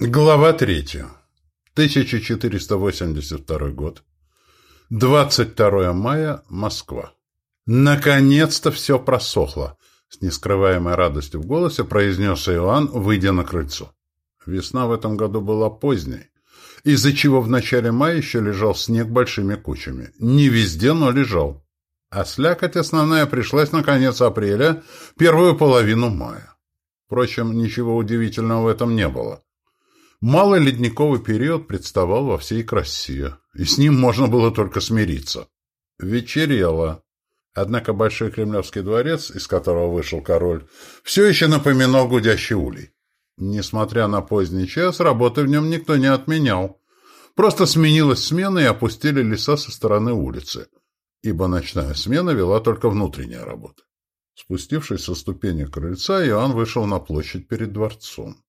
Глава третья. 1482 год. 22 мая. Москва. Наконец-то все просохло. С нескрываемой радостью в голосе произнес Иоанн, выйдя на крыльцо. Весна в этом году была поздней, из-за чего в начале мая еще лежал снег большими кучами. Не везде, но лежал. А слякоть основная пришлась на конец апреля, первую половину мая. Впрочем, ничего удивительного в этом не было. Малый ледниковый период представал во всей красе, и с ним можно было только смириться. Вечерело. Однако Большой Кремлевский дворец, из которого вышел король, все еще напоминал гудящий улей. Несмотря на поздний час, работы в нем никто не отменял. Просто сменилась смена и опустили леса со стороны улицы, ибо ночная смена вела только внутренняя работа. Спустившись со ступени крыльца, Иоанн вышел на площадь перед дворцом.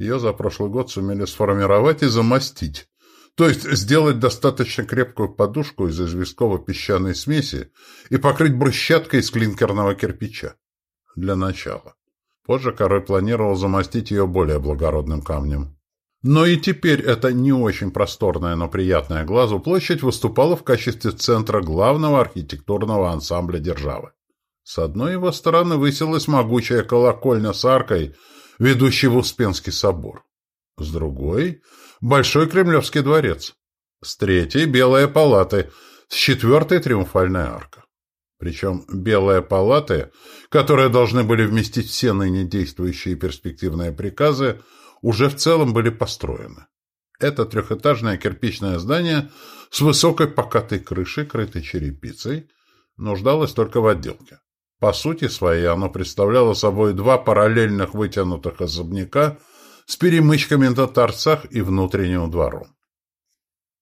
Ее за прошлый год сумели сформировать и замостить, то есть сделать достаточно крепкую подушку из известково-песчаной смеси и покрыть брусчаткой из клинкерного кирпича. Для начала. Позже король планировал замостить ее более благородным камнем. Но и теперь эта не очень просторная, но приятная глазу площадь выступала в качестве центра главного архитектурного ансамбля державы. С одной его стороны высилась могучая колокольня с аркой, ведущей в Успенский собор. С другой — Большой Кремлевский дворец. С третьей — Белые палаты, с четвертой — Триумфальная арка. Причем Белые палаты, которые должны были вместить все ныне действующие перспективные приказы, уже в целом были построены. Это трехэтажное кирпичное здание с высокой покатой крышей, крытой черепицей, нуждалось только в отделке. По сути своей оно представляло собой два параллельных вытянутых особняка с перемычками на торцах и внутренним двором.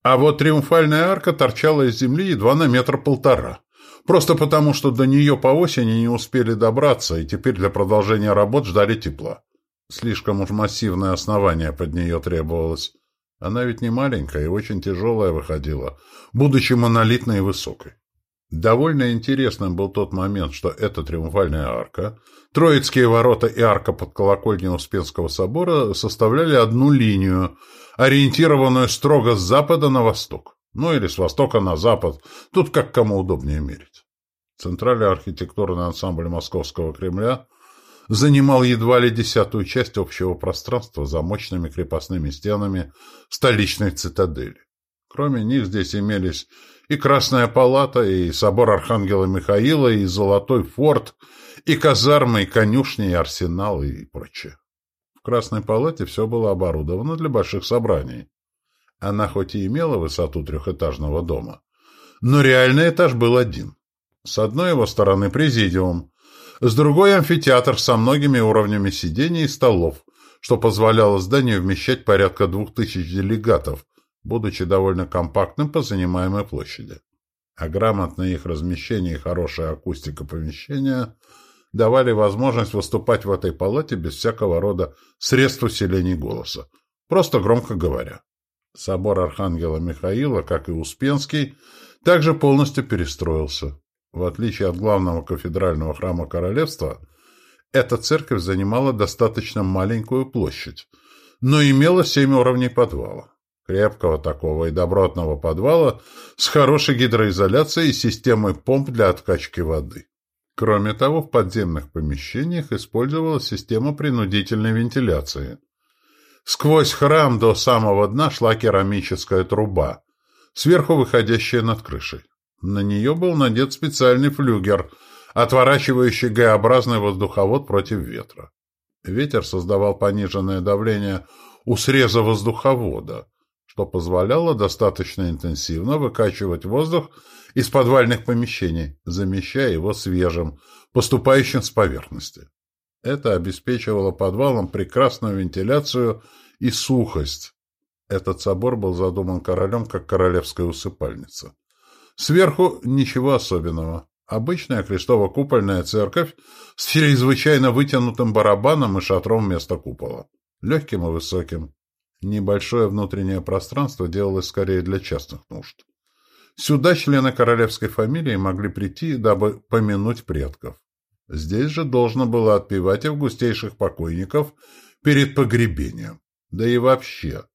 А вот триумфальная арка торчала из земли едва на метр-полтора, просто потому, что до нее по осени не успели добраться и теперь для продолжения работ ждали тепла. Слишком уж массивное основание под нее требовалось. Она ведь не маленькая и очень тяжелая выходила, будучи монолитной и высокой. Довольно интересным был тот момент, что эта триумфальная арка, Троицкие ворота и арка под колокольней Успенского собора составляли одну линию, ориентированную строго с запада на восток. Ну или с востока на запад, тут как кому удобнее мерить. Центральный архитектурный ансамбль Московского Кремля занимал едва ли десятую часть общего пространства за мощными крепостными стенами столичной цитадели. Кроме них здесь имелись и Красная палата, и собор Архангела Михаила, и Золотой форт, и казармы, и конюшни, и арсенал, и прочее. В Красной палате все было оборудовано для больших собраний. Она хоть и имела высоту трехэтажного дома, но реальный этаж был один. С одной его стороны президиум, с другой амфитеатр со многими уровнями сидений и столов, что позволяло зданию вмещать порядка двух тысяч делегатов, будучи довольно компактным по занимаемой площади. А грамотное их размещение и хорошая акустика помещения давали возможность выступать в этой палате без всякого рода средств усиления голоса, просто громко говоря. Собор Архангела Михаила, как и Успенский, также полностью перестроился. В отличие от главного кафедрального храма королевства, эта церковь занимала достаточно маленькую площадь, но имела семь уровней подвала крепкого такого и добротного подвала с хорошей гидроизоляцией и системой помп для откачки воды. Кроме того, в подземных помещениях использовалась система принудительной вентиляции. Сквозь храм до самого дна шла керамическая труба, сверху выходящая над крышей. На нее был надет специальный флюгер, отворачивающий Г-образный воздуховод против ветра. Ветер создавал пониженное давление у среза воздуховода, что позволяло достаточно интенсивно выкачивать воздух из подвальных помещений, замещая его свежим, поступающим с поверхности. Это обеспечивало подвалам прекрасную вентиляцию и сухость. Этот собор был задуман королем как королевская усыпальница. Сверху ничего особенного. Обычная крестово-купольная церковь с чрезвычайно вытянутым барабаном и шатром вместо купола. Легким и высоким. Небольшое внутреннее пространство делалось скорее для частных нужд. Сюда члены королевской фамилии могли прийти, дабы помянуть предков. Здесь же должно было отпевать августейших покойников перед погребением. Да и вообще.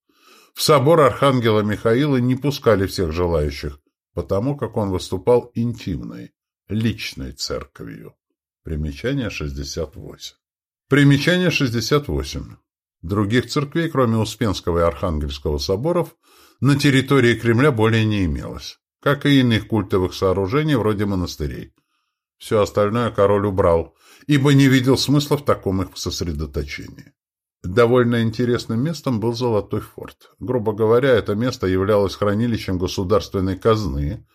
В собор Архангела Михаила не пускали всех желающих, потому как он выступал интимной, личной церковью. Примечание 68. Примечание 68. Других церквей, кроме Успенского и Архангельского соборов, на территории Кремля более не имелось, как и иных культовых сооружений вроде монастырей. Все остальное король убрал, ибо не видел смысла в таком их сосредоточении. Довольно интересным местом был Золотой форт. Грубо говоря, это место являлось хранилищем государственной казны,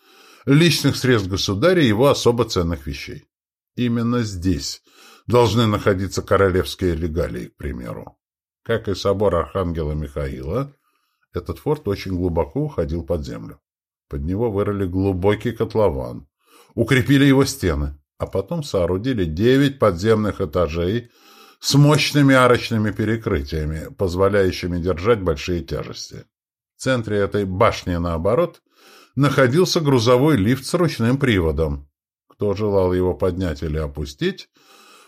личных средств государя и его особо ценных вещей. Именно здесь должны находиться королевские регалии, к примеру. Как и собор Архангела Михаила, этот форт очень глубоко уходил под землю. Под него вырыли глубокий котлован, укрепили его стены, а потом соорудили девять подземных этажей с мощными арочными перекрытиями, позволяющими держать большие тяжести. В центре этой башни, наоборот, находился грузовой лифт с ручным приводом. Кто желал его поднять или опустить,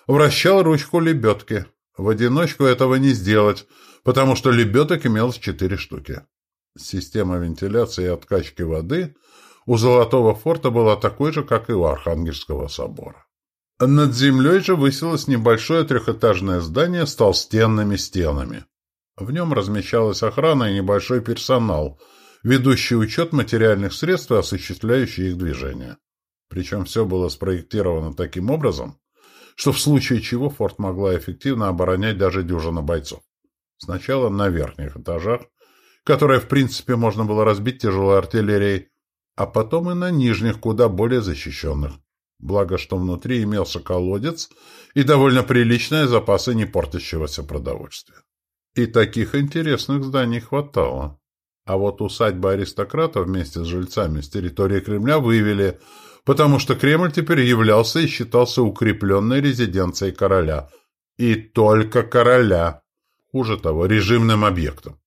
вращал ручку лебедки. В одиночку этого не сделать, потому что лебедок имелось четыре штуки. Система вентиляции и откачки воды у Золотого форта была такой же, как и у Архангельского собора. Над землей же высилось небольшое трехэтажное здание с толстенными стенами. В нем размещалась охрана и небольшой персонал, ведущий учет материальных средств и осуществляющий их движение. Причем все было спроектировано таким образом, что в случае чего форт могла эффективно оборонять даже дюжина бойцов. Сначала на верхних этажах, которые, в принципе, можно было разбить тяжелой артиллерией, а потом и на нижних, куда более защищенных. Благо, что внутри имелся колодец и довольно приличные запасы не портящегося продовольствия. И таких интересных зданий хватало. А вот усадьба аристократа вместе с жильцами с территории Кремля вывели – потому что Кремль теперь являлся и считался укрепленной резиденцией короля. И только короля. Хуже того, режимным объектом.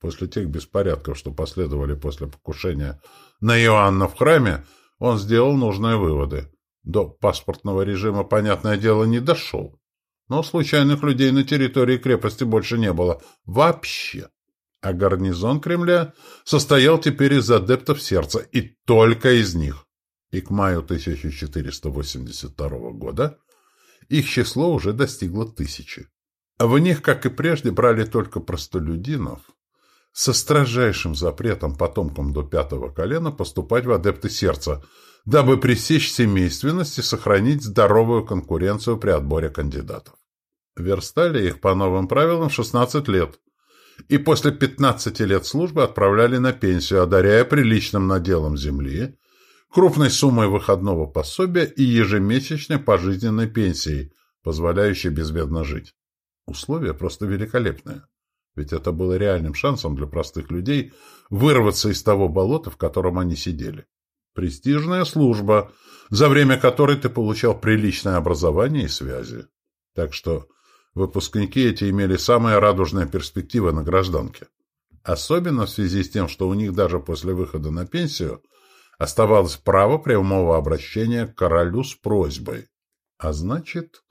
После тех беспорядков, что последовали после покушения на Иоанна в храме, он сделал нужные выводы. До паспортного режима, понятное дело, не дошел. Но случайных людей на территории крепости больше не было. Вообще. А гарнизон Кремля состоял теперь из адептов сердца, и только из них и к маю 1482 года их число уже достигло тысячи. В них, как и прежде, брали только простолюдинов, со строжайшим запретом потомкам до пятого колена поступать в адепты сердца, дабы пресечь семейственность и сохранить здоровую конкуренцию при отборе кандидатов. Верстали их по новым правилам 16 лет, и после 15 лет службы отправляли на пенсию, одаряя приличным наделом земли крупной суммой выходного пособия и ежемесячной пожизненной пенсией, позволяющей безбедно жить. Условия просто великолепные. Ведь это было реальным шансом для простых людей вырваться из того болота, в котором они сидели. Престижная служба, за время которой ты получал приличное образование и связи. Так что выпускники эти имели самые радужные перспективы на гражданке. Особенно в связи с тем, что у них даже после выхода на пенсию оставалось право прямого обращения к королю с просьбой, а значит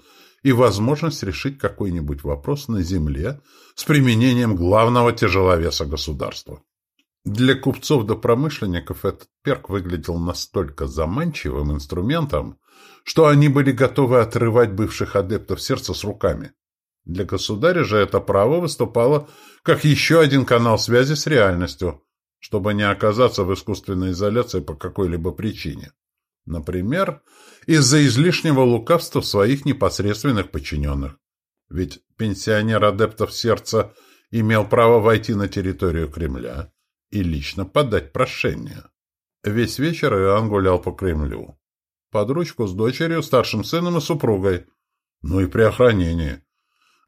и возможность решить какой-нибудь вопрос на земле с применением главного тяжеловеса государства. Для купцов да промышленников этот перк выглядел настолько заманчивым инструментом, что они были готовы отрывать бывших адептов сердца с руками. Для государя же это право выступало как еще один канал связи с реальностью, чтобы не оказаться в искусственной изоляции по какой-либо причине. Например, из-за излишнего лукавства своих непосредственных подчиненных. Ведь пенсионер адептов сердца имел право войти на территорию Кремля и лично подать прошение. Весь вечер Иоанн гулял по Кремлю. Под ручку с дочерью, старшим сыном и супругой. Ну и при охранении.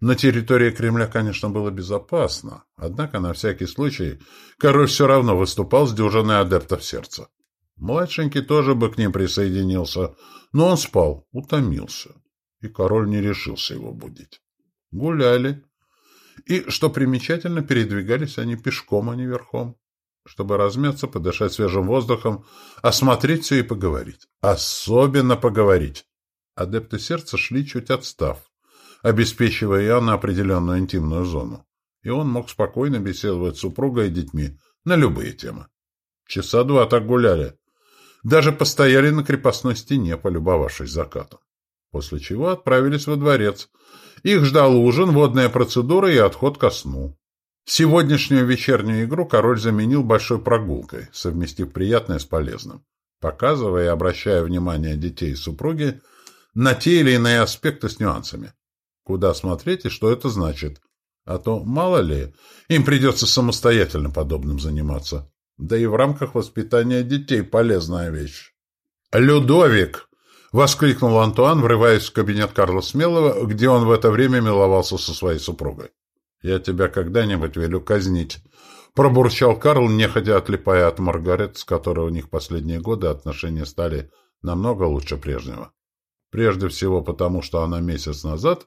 На территории Кремля, конечно, было безопасно, однако на всякий случай король все равно выступал с дюжиной адептов сердца. Младшенький тоже бы к ним присоединился, но он спал, утомился, и король не решился его будить. Гуляли. И, что примечательно, передвигались они пешком, а не верхом, чтобы размяться, подышать свежим воздухом, осмотреть все и поговорить. Особенно поговорить. Адепты сердца шли чуть отстав обеспечивая Иоанну определенную интимную зону. и он мог спокойно беседовать с супругой и детьми на любые темы. Часа два так гуляли. Даже постояли на крепостной стене, полюбовавшись закатом. После чего отправились во дворец. Их ждал ужин, водная процедура и отход ко сну. Сегодняшнюю вечернюю игру король заменил большой прогулкой, совместив приятное с полезным, показывая и обращая внимание детей и супруги на те или иные аспекты с нюансами. Куда смотреть и что это значит. А то, мало ли, им придется самостоятельно подобным заниматься. Да и в рамках воспитания детей полезная вещь. «Людовик!» — воскликнул Антуан, врываясь в кабинет Карла Смелого, где он в это время миловался со своей супругой. «Я тебя когда-нибудь велю казнить», — пробурчал Карл, неходя отлипая от Маргарет, с которой у них последние годы отношения стали намного лучше прежнего. Прежде всего потому, что она месяц назад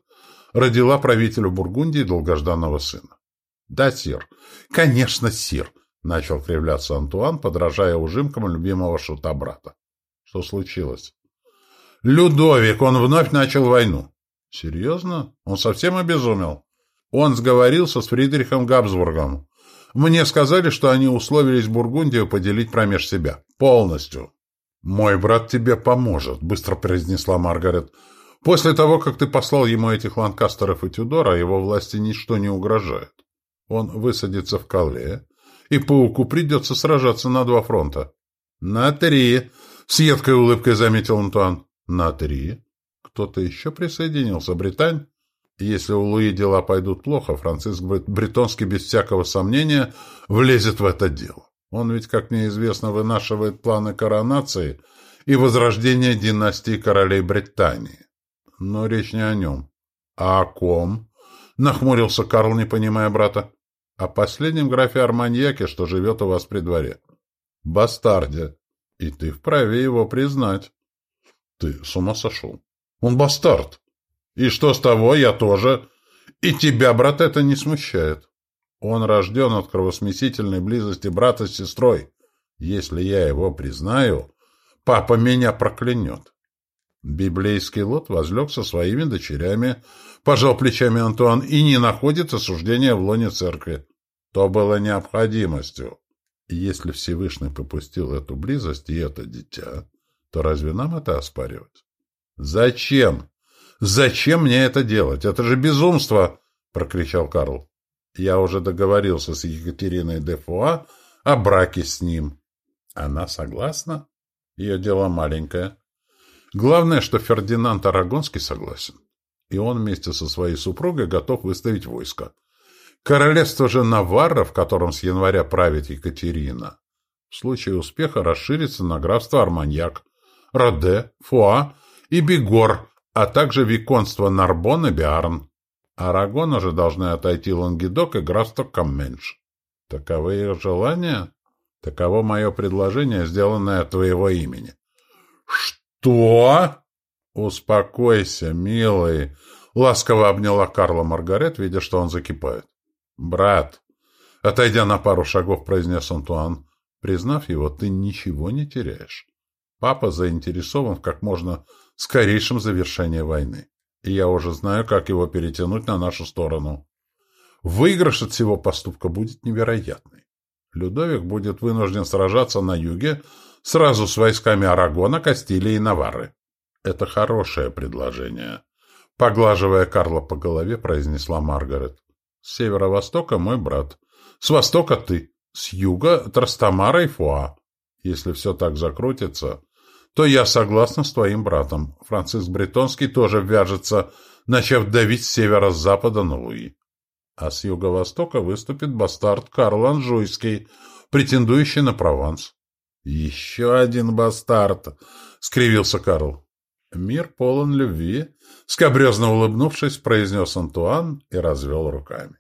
родила правителю Бургундии долгожданного сына. — Да, сир. — Конечно, сир, — начал кривляться Антуан, подражая ужимкам любимого шута брата. — Что случилось? — Людовик, он вновь начал войну. — Серьезно? Он совсем обезумел? Он сговорился с Фридрихом Габсбургом. Мне сказали, что они условились Бургундию поделить промеж себя. Полностью. «Мой брат тебе поможет», — быстро произнесла Маргарет. После того, как ты послал ему этих ланкастеров и Тюдора, его власти ничто не угрожает. Он высадится в Кале, и пауку придется сражаться на два фронта. — На три! — с едкой улыбкой заметил Антуан. — На три? Кто-то еще присоединился? Британь? Если у Луи дела пойдут плохо, Франциск Бретонский без всякого сомнения влезет в это дело. Он ведь, как мне известно, вынашивает планы коронации и возрождения династии королей Британии но речь не о нем. — А о ком? — нахмурился Карл, не понимая брата. — О последнем графе Арманьяке, что живет у вас при дворе. — Бастарде. И ты вправе его признать. — Ты с ума сошел? Он бастард. И что с того, я тоже. И тебя, брат, это не смущает. Он рожден от кровосмесительной близости брата с сестрой. Если я его признаю, папа меня проклянет. Библейский лот возлег со своими дочерями, пожал плечами Антуан, и не находит осуждения в лоне церкви. То было необходимостью. Если Всевышний попустил эту близость и это дитя, то разве нам это оспаривать? Зачем? Зачем мне это делать? Это же безумство! прокричал Карл. Я уже договорился с Екатериной де Фуа о браке с ним. Она согласна? Ее дело маленькое. Главное, что Фердинанд Арагонский согласен. И он вместе со своей супругой готов выставить войско. Королевство же Наварра, в котором с января правит Екатерина, в случае успеха расширится на графство Арманьяк, Роде, Фуа и Бигор, а также виконство Нарбон и Биарн. Арагона же должны отойти Лангедок и графство Камменш. Таковы их желания? Таково мое предложение, сделанное от твоего имени. «Что?» «Успокойся, милый!» — ласково обняла Карла Маргарет, видя, что он закипает. «Брат!» — отойдя на пару шагов, произнес Антуан. «Признав его, ты ничего не теряешь. Папа заинтересован в как можно скорейшем завершении войны, и я уже знаю, как его перетянуть на нашу сторону. Выигрыш от всего поступка будет невероятный. Людовик будет вынужден сражаться на юге Сразу с войсками Арагона, Кастилии и Наварры. Это хорошее предложение. Поглаживая Карла по голове, произнесла Маргарет. С северо-востока мой брат. С востока ты. С юга Трастамара и Фуа. Если все так закрутится, то я согласна с твоим братом. Франциск Бретонский тоже вяжется, начав давить с севера с запада на Луи. А с юго-востока выступит бастард Карл Анжуйский, претендующий на Прованс. «Еще один бастард!» — скривился Карл. «Мир полон любви», — скобрезно улыбнувшись, произнес Антуан и развел руками.